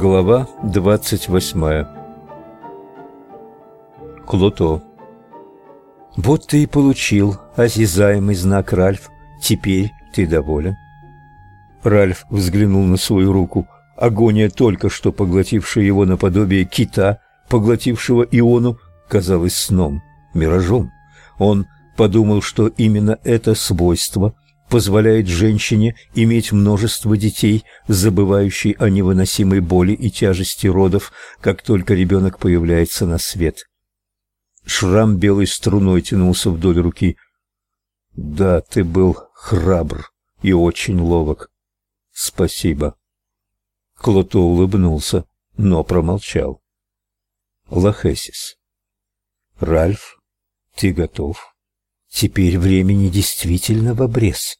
Глава 28 Клото «Вот ты и получил осязаемый знак, Ральф. Теперь ты доволен?» Ральф взглянул на свою руку. Агония, только что поглотившая его наподобие кита, поглотившего Иону, казалась сном, миражом. Он подумал, что именно это свойство позволяет женщине иметь множество детей, забывающей о невыносимой боли и тяжести родов, как только ребенок появляется на свет. Шрам белой струной тянулся вдоль руки. «Да, ты был храбр и очень ловок. Спасибо». Клото улыбнулся, но промолчал. Лохесис. «Ральф, ты готов? Теперь времени действительно в обрез».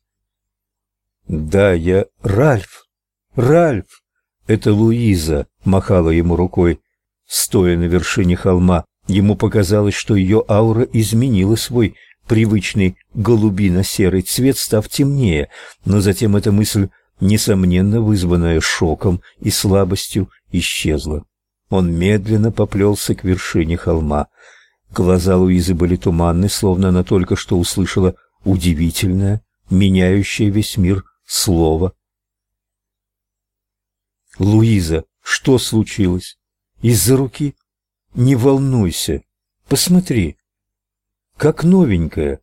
«Да, я... Ральф! Ральф!» Это Луиза махала ему рукой, стоя на вершине холма. Ему показалось, что ее аура изменила свой привычный голубино-серый цвет, став темнее, но затем эта мысль, несомненно вызванная шоком и слабостью, исчезла. Он медленно поплелся к вершине холма. Глаза Луизы были туманны, словно она только что услышала удивительное, меняющее весь мир слово. «Луиза, что случилось? Из-за руки?» Не волнуйся. Посмотри. Как новенькая.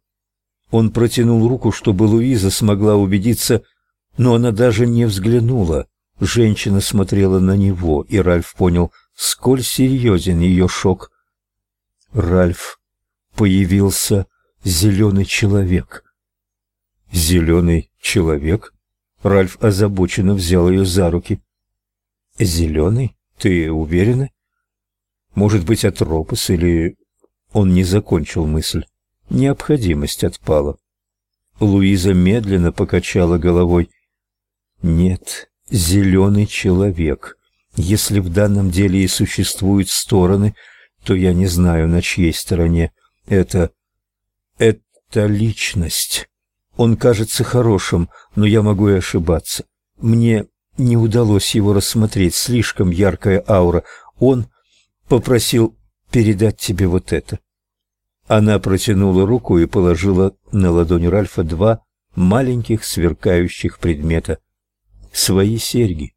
Он протянул руку, чтобы Луиза смогла убедиться, но она даже не взглянула. Женщина смотрела на него, и Ральф понял, сколь серьезен ее шок. Ральф появился зеленый человек. Зеленый человек? Ральф озабоченно взял ее за руки. Зеленый? Ты уверена? Может быть, Атропос или... Он не закончил мысль. Необходимость отпала. Луиза медленно покачала головой. Нет, зеленый человек. Если в данном деле и существуют стороны, то я не знаю, на чьей стороне. Это... это личность. Он кажется хорошим, но я могу и ошибаться. Мне не удалось его рассмотреть, слишком яркая аура. Он попросил передать тебе вот это. Она протянула руку и положила на ладонь Ральфа два маленьких сверкающих предмета. Свои серьги.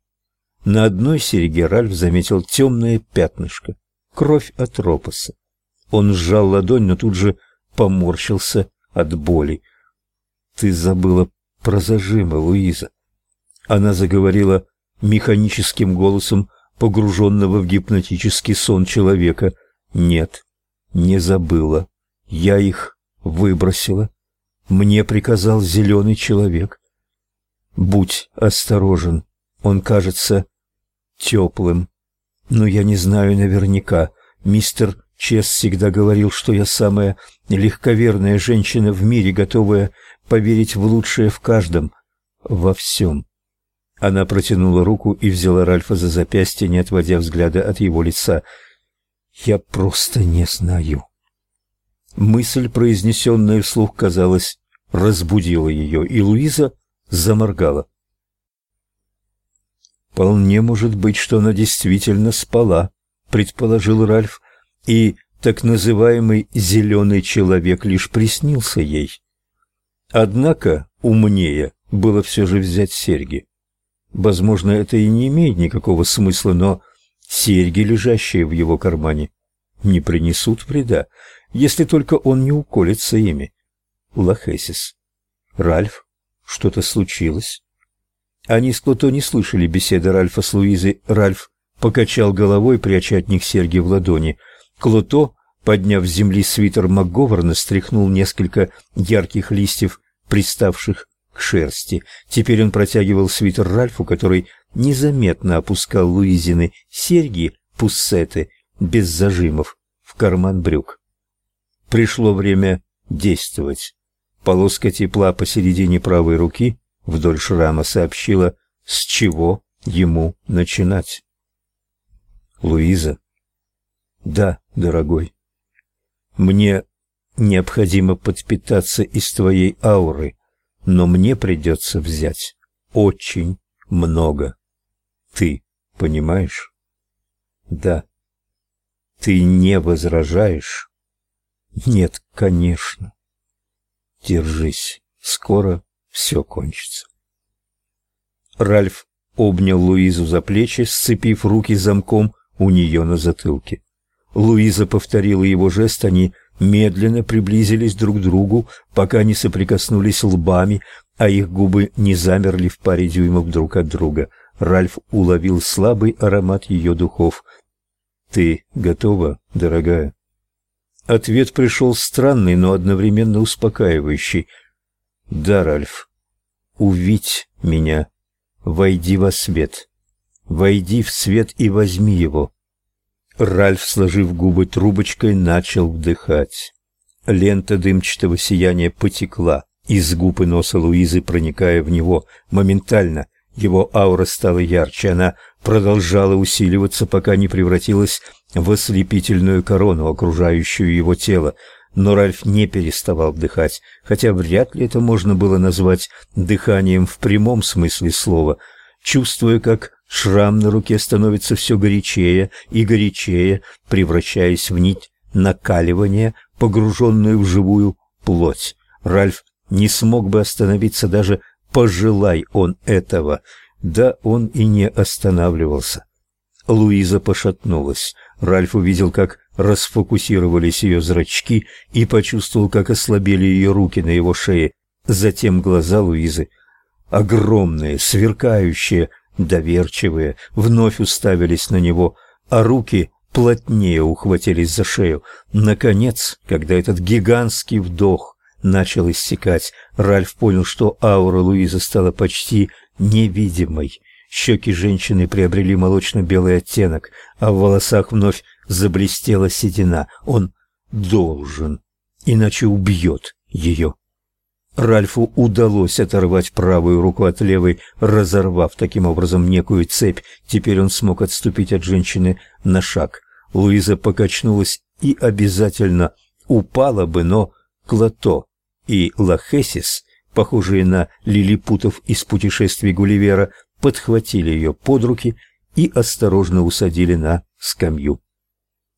На одной серьге Ральф заметил темное пятнышко, кровь от ропоса. Он сжал ладонь, но тут же поморщился от боли. «Ты забыла про зажимы, Луиза». Она заговорила механическим голосом, погруженного в гипнотический сон человека. Нет, не забыла. Я их выбросила. Мне приказал зеленый человек. Будь осторожен, он кажется теплым. Но я не знаю наверняка. Мистер Чес всегда говорил, что я самая легковерная женщина в мире, готовая поверить в лучшее в каждом, во всем. Она протянула руку и взяла Ральфа за запястье, не отводя взгляда от его лица. «Я просто не знаю». Мысль, произнесенная вслух, казалось, разбудила ее, и Луиза заморгала. «Вполне может быть, что она действительно спала», — предположил Ральф, и так называемый «зеленый человек» лишь приснился ей. Однако умнее было все же взять серьги. Возможно, это и не имеет никакого смысла, но серьги, лежащие в его кармане, не принесут вреда, если только он не уколется ими. Лохесис. Ральф, что-то случилось? Они с Клото не слышали беседы Ральфа с Луизой. Ральф покачал головой, пряча от них серьги в ладони. Клото, подняв с земли свитер МакГоверна, стряхнул несколько ярких листьев, приставших к шерсти. Теперь он протягивал свитер Ральфу, который незаметно опускал Луизины серьги, пуссеты, без зажимов, в карман брюк. Пришло время действовать. Полоска тепла посередине правой руки вдоль шрама сообщила, с чего ему начинать. Луиза. Да, дорогой. Мне необходимо подпитаться из твоей ауры, но мне придется взять очень много. Ты Понимаешь? Да. Ты не возражаешь? Нет, конечно. Держись, скоро все кончится. Ральф обнял Луизу за плечи, сцепив руки замком у нее на затылке. Луиза повторила его жест, они медленно приблизились друг к другу, пока не соприкоснулись лбами, а их губы не замерли в паре дюймов друг от друга. Ральф уловил слабый аромат ее духов. «Ты готова, дорогая?» Ответ пришел странный, но одновременно успокаивающий. «Да, Ральф, увидь меня, войди во свет, войди в свет и возьми его». Ральф, сложив губы трубочкой, начал вдыхать. Лента дымчатого сияния потекла из губ и носа Луизы, проникая в него моментально. Его аура стала ярче, она продолжала усиливаться, пока не превратилась в ослепительную корону, окружающую его тело. Но Ральф не переставал вдыхать, хотя вряд ли это можно было назвать дыханием в прямом смысле слова, чувствуя, как Шрам на руке становится все горячее и горячее, превращаясь в нить накаливания, погруженную в живую плоть. Ральф не смог бы остановиться даже пожелай он этого. Да он и не останавливался. Луиза пошатнулась. Ральф увидел, как расфокусировались ее зрачки и почувствовал, как ослабели ее руки на его шее. Затем глаза Луизы, огромные, сверкающие, доверчивые, вновь уставились на него, а руки плотнее ухватились за шею. Наконец, когда этот гигантский вдох начал иссякать, Ральф понял, что аура Луизы стала почти невидимой. Щеки женщины приобрели молочно-белый оттенок, а в волосах вновь заблестела седина. Он должен, иначе убьет ее. Ральфу удалось оторвать правую руку от левой, разорвав таким образом некую цепь. Теперь он смог отступить от женщины на шаг. Луиза покачнулась и обязательно упала бы, но Клото и Лахесис, похожие на лилипутов из путешествий Гулливера, подхватили ее под руки и осторожно усадили на скамью.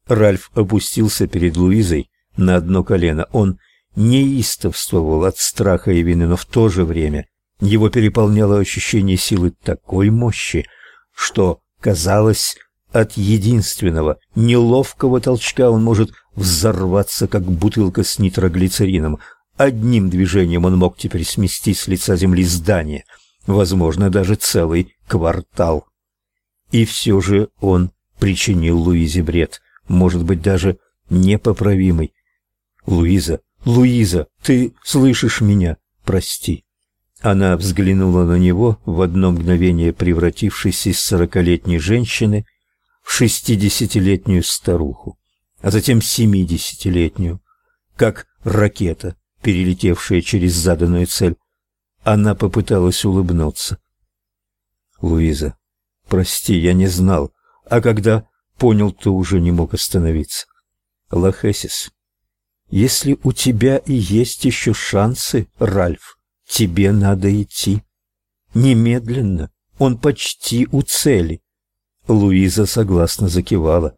Ральф опустился перед Луизой на одно колено. Он неистовствовал от страха и вины, но в то же время его переполняло ощущение силы такой мощи, что, казалось, от единственного неловкого толчка он может взорваться, как бутылка с нитроглицерином. Одним движением он мог теперь смести с лица земли здание, возможно, даже целый квартал. И все же он причинил Луизе бред, может быть, даже непоправимый. Луиза Луиза, ты слышишь меня? Прости. Она взглянула на него в одно мгновение, превратившись из сорокалетней женщины в шестидесятилетнюю старуху, а затем семидесятилетнюю, как ракета, перелетевшая через заданную цель. Она попыталась улыбнуться. Луиза, прости, я не знал, а когда понял, то уже не мог остановиться. Лахесис, если у тебя и есть еще шансы, Ральф, тебе надо идти. Немедленно. Он почти у цели. Луиза согласно закивала.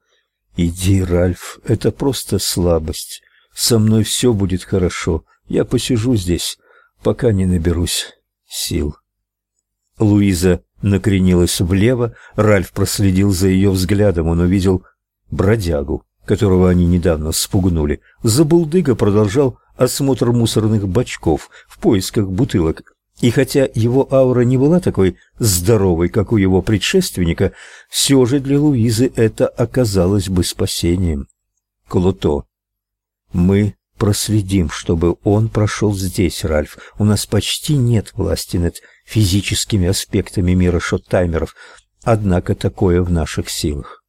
Иди, Ральф, это просто слабость. Со мной все будет хорошо. Я посижу здесь, пока не наберусь сил. Луиза накренилась влево, Ральф проследил за ее взглядом, он увидел бродягу которого они недавно спугнули, Забулдыга продолжал осмотр мусорных бачков в поисках бутылок. И хотя его аура не была такой здоровой, как у его предшественника, все же для Луизы это оказалось бы спасением. Клото. Мы проследим, чтобы он прошел здесь, Ральф. У нас почти нет власти над физическими аспектами мира шоттаймеров, однако такое в наших силах.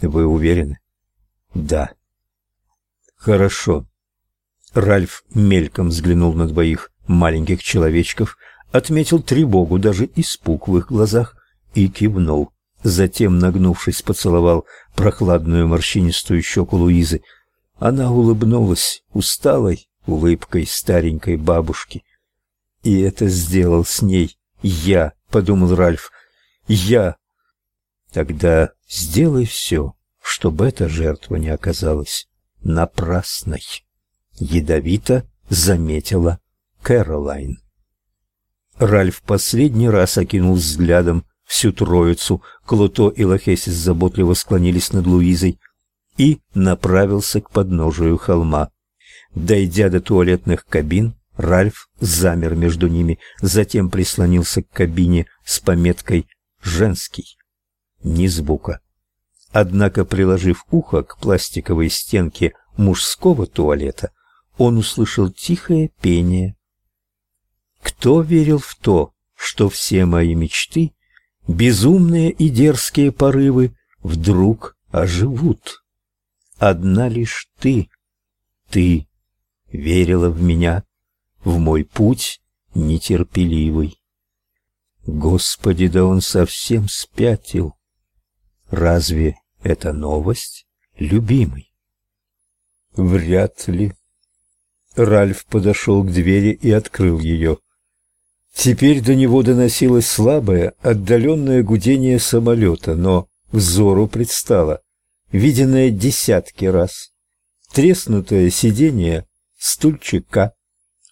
Вы уверены? Да. Хорошо. Ральф мельком взглянул на двоих маленьких человечков, отметил тревогу, даже испуг в их глазах и кивнул. Затем, нагнувшись, поцеловал прохладную морщинистую щеку Луизы. Она улыбнулась усталой улыбкой старенькой бабушки. И это сделал с ней я, подумал Ральф. Я Тогда сделай все, чтобы эта жертва не оказалась напрасной. Ядовито заметила Кэролайн. Ральф последний раз окинул взглядом всю троицу, Клото и Лохесис заботливо склонились над Луизой, и направился к подножию холма. Дойдя до туалетных кабин, Ральф замер между ними, затем прислонился к кабине с пометкой «Женский». Ни звука. Однако, приложив ухо к пластиковой стенке мужского туалета, он услышал тихое пение. Кто верил в то, что все мои мечты, безумные и дерзкие порывы, вдруг оживут? Одна лишь ты, ты верила в меня, в мой путь нетерпеливый. Господи, да он совсем спятил. Разве это новость, любимый? Вряд ли. Ральф подошел к двери и открыл ее. Теперь до него доносилось слабое, отдаленное гудение самолета, но взору предстало, виденное десятки раз. Треснутое сиденье стульчика,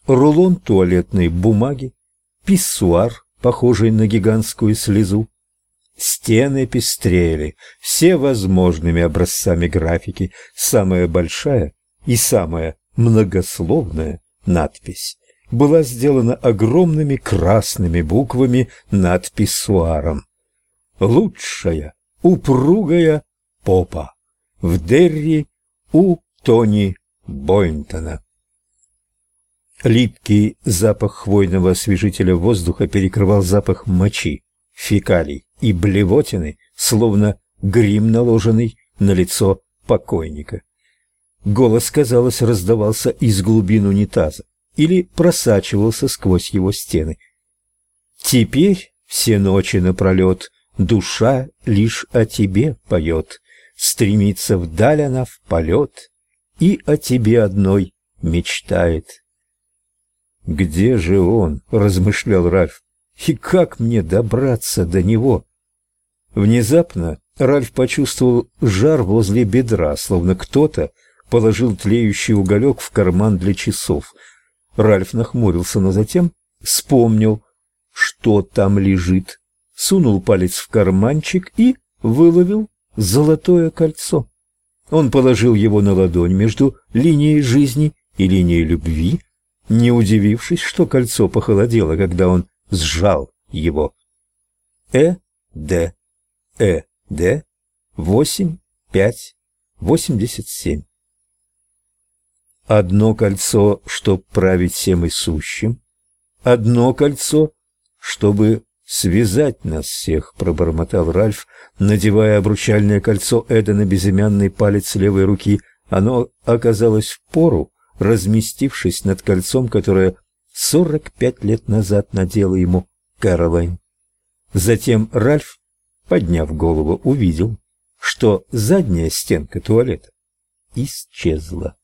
рулон туалетной бумаги, писсуар, похожий на гигантскую слезу. Стены пестрели всевозможными образцами графики, самая большая и самая многословная надпись была сделана огромными красными буквами над писсуаром. «Лучшая, упругая попа в Дерри у Тони Бойнтона». Липкий запах хвойного освежителя воздуха перекрывал запах мочи, фекалий и блевотины, словно грим, наложенный на лицо покойника. Голос, казалось, раздавался из глубин унитаза или просачивался сквозь его стены. Теперь все ночи напролет душа лишь о тебе поет, стремится вдаль она в полет и о тебе одной мечтает. «Где же он?» — размышлял Ральф. «И как мне добраться до него?» Внезапно Ральф почувствовал жар возле бедра, словно кто-то положил тлеющий уголек в карман для часов. Ральф нахмурился, но затем вспомнил, что там лежит, сунул палец в карманчик и выловил золотое кольцо. Он положил его на ладонь между линией жизни и линией любви, не удивившись, что кольцо похолодело, когда он сжал его. Э, Д, Э, Д, восемь, пять, восемьдесят семь. Одно кольцо, чтоб править всем и сущим, одно кольцо, чтобы связать нас всех, пробормотал Ральф, надевая обручальное кольцо Эда на безымянный палец левой руки. Оно оказалось в пору, разместившись над кольцом, которое сорок пять лет назад надела ему Кэролайн. Затем Ральф, подняв голову, увидел, что задняя стенка туалета исчезла.